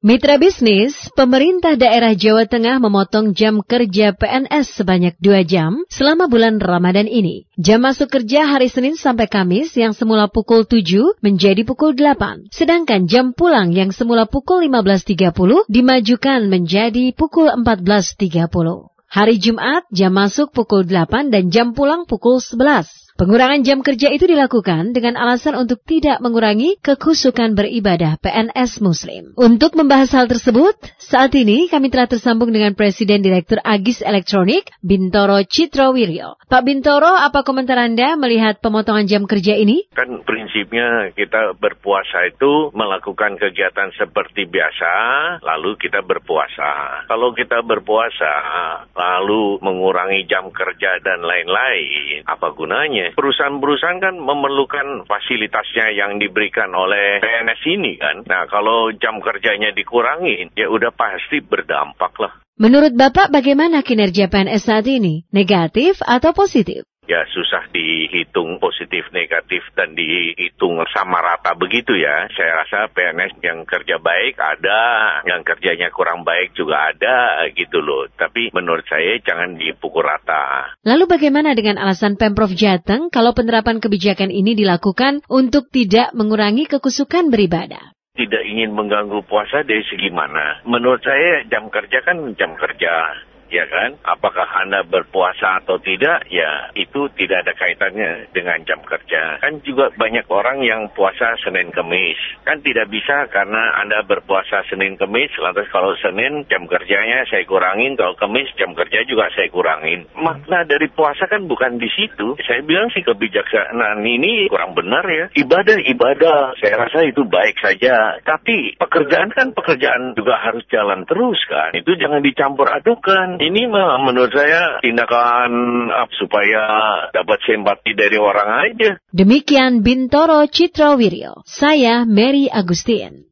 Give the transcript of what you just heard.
Mitra bisnis, pemerintah daerah Jawa Tengah memotong jam kerja PNS sebanyak dua jam selama bulan Ramadan ini. Jam masuk kerja hari Senin sampai Kamis yang semula pukul 7 menjadi pukul 8. Sedangkan jam pulang yang semula pukul 15.30 dimajukan menjadi pukul 14.30. Hari Jumat jam masuk pukul 8 dan jam pulang pukul 11. Pengurangan jam kerja itu dilakukan dengan alasan untuk tidak mengurangi kekhusukan beribadah PNS Muslim. Untuk membahas hal tersebut, saat ini kami telah tersambung dengan Presiden Direktur Agis Elektronik, Bintoro Citrawiryo. Pak Bintoro, apa komentar Anda melihat pemotongan jam kerja ini? Kan prinsipnya kita berpuasa itu melakukan kegiatan seperti biasa, lalu kita berpuasa. Kalau kita berpuasa, lalu mengurangi jam kerja dan lain-lain, apa gunanya? Perusahaan-perusahaan kan memerlukan fasilitasnya yang diberikan oleh PNS ini kan. Nah kalau jam kerjanya dikurangi, ya udah pasti berdampak lah. Menurut Bapak bagaimana kinerja PNS saat ini? Negatif atau positif? Ya susah dihitung positif negatif dan dihitung sama rata begitu ya. Saya rasa PNS yang kerja baik ada, yang kerjanya kurang baik juga ada gitu loh. Tapi menurut saya jangan dipukul rata. Lalu bagaimana dengan alasan Pemprov Jateng kalau penerapan kebijakan ini dilakukan untuk tidak mengurangi kekusukan beribadah? tidak ingin mengganggu puasa dari segi mana? Menurut saya jam kerja kan jam kerja ya kan? Apakah Anda berpuasa atau tidak, ya itu tidak ada kaitannya dengan jam kerja. Kan juga banyak orang yang puasa Senin Kemis. Kan tidak bisa karena Anda berpuasa Senin Kemis, lantas kalau Senin jam kerjanya saya kurangin, kalau Kemis jam kerja juga saya kurangin. Makna dari puasa kan bukan di situ. Saya bilang sih kebijaksanaan ini kurang benar ya. Ibadah-ibadah, saya rasa itu baik saja. Tapi pekerjaan kan pekerjaan juga harus jalan terus kan. Itu jangan dicampur adukan ini mah menurut saya tindakan up supaya dapat simpati dari orang aja. Demikian Bintoro Citrawiryo. Saya Mary Agustin.